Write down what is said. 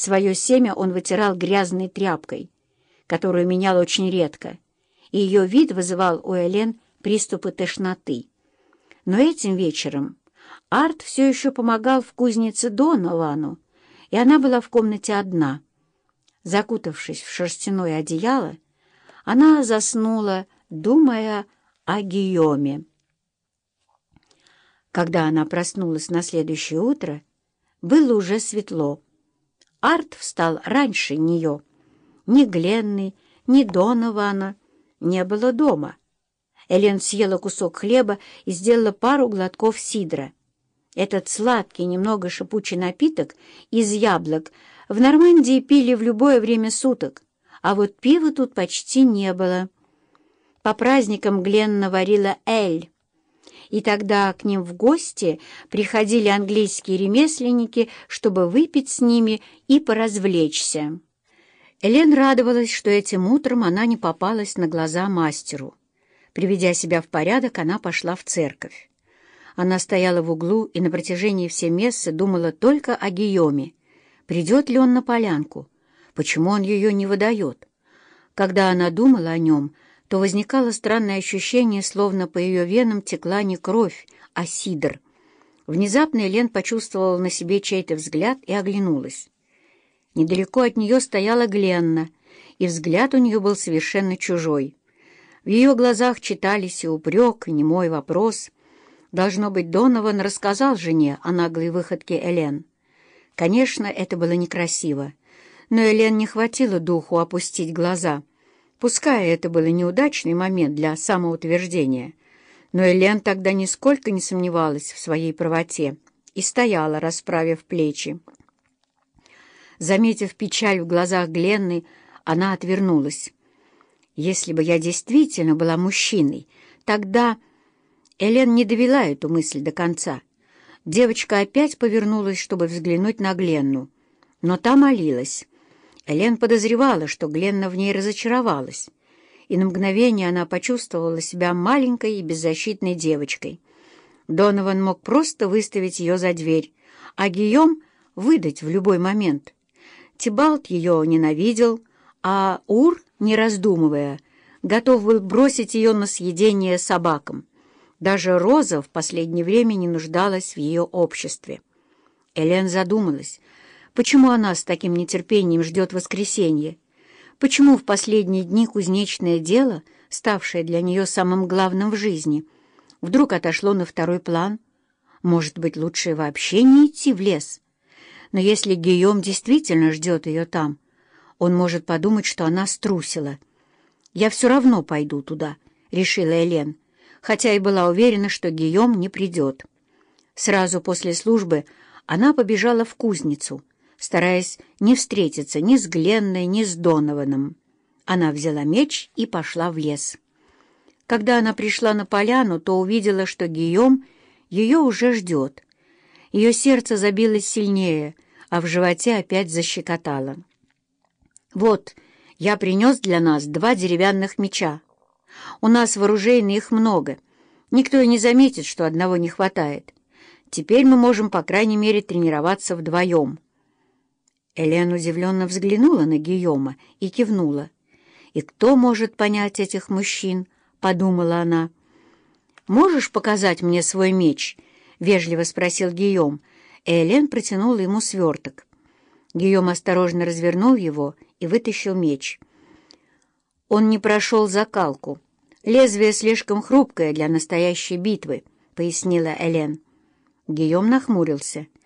Свое семя он вытирал грязной тряпкой, которую менял очень редко, и ее вид вызывал у Элен приступы тошноты. Но этим вечером Арт все еще помогал в кузнице Доновану, и она была в комнате одна. Закутавшись в шерстяное одеяло, она заснула, думая о Гийоме. Когда она проснулась на следующее утро, было уже светло. Арт встал раньше нее. Ни Гленны, ни Донована не было дома. Элен съела кусок хлеба и сделала пару глотков сидра. Этот сладкий, немного шипучий напиток из яблок в Нормандии пили в любое время суток, а вот пива тут почти не было. По праздникам Гленна варила эль, и тогда к ним в гости приходили английские ремесленники, чтобы выпить с ними и поразвлечься. Элен радовалась, что этим утром она не попалась на глаза мастеру. Приведя себя в порядок, она пошла в церковь. Она стояла в углу и на протяжении всей мессы думала только о Гийоме. Придет ли он на полянку? Почему он ее не выдает? Когда она думала о нем, то возникало странное ощущение, словно по ее венам текла не кровь, а сидр. Внезапно Элен почувствовала на себе чей-то взгляд и оглянулась. Недалеко от нее стояла Гленна, и взгляд у нее был совершенно чужой. В ее глазах читались и упрек, и немой вопрос. Должно быть, Донован рассказал жене о наглой выходке Элен. Конечно, это было некрасиво, но Элен не хватило духу опустить глаза — Пускай это был неудачный момент для самоутверждения, но Элен тогда нисколько не сомневалась в своей правоте и стояла, расправив плечи. Заметив печаль в глазах Гленны, она отвернулась. «Если бы я действительно была мужчиной, тогда...» Элен не довела эту мысль до конца. Девочка опять повернулась, чтобы взглянуть на Гленну, но та молилась. Элен подозревала, что Гленна в ней разочаровалась, и на мгновение она почувствовала себя маленькой и беззащитной девочкой. Донован мог просто выставить ее за дверь, а Гийом — выдать в любой момент. Тибалт ее ненавидел, а Ур, не раздумывая, готов был бросить ее на съедение собакам. Даже Роза в последнее время не нуждалась в ее обществе. Элен задумалась — Почему она с таким нетерпением ждет воскресенья? Почему в последние дни кузнечное дело, ставшее для нее самым главным в жизни, вдруг отошло на второй план? Может быть, лучше вообще не идти в лес? Но если Гийом действительно ждет ее там, он может подумать, что она струсила. «Я все равно пойду туда», — решила Элен, хотя и была уверена, что Гийом не придет. Сразу после службы она побежала в кузницу — стараясь не встретиться ни с Гленной, ни с Донованом. Она взяла меч и пошла в лес. Когда она пришла на поляну, то увидела, что Гийом ее уже ждет. Ее сердце забилось сильнее, а в животе опять защекотало. «Вот, я принес для нас два деревянных меча. У нас в их много. Никто и не заметит, что одного не хватает. Теперь мы можем, по крайней мере, тренироваться вдвоем». Элен удивленно взглянула на Гийома и кивнула. «И кто может понять этих мужчин?» — подумала она. «Можешь показать мне свой меч?» — вежливо спросил Гийом. Элен протянула ему сверток. Гийом осторожно развернул его и вытащил меч. Он не прошел закалку. «Лезвие слишком хрупкое для настоящей битвы», — пояснила Элен. Гийом нахмурился —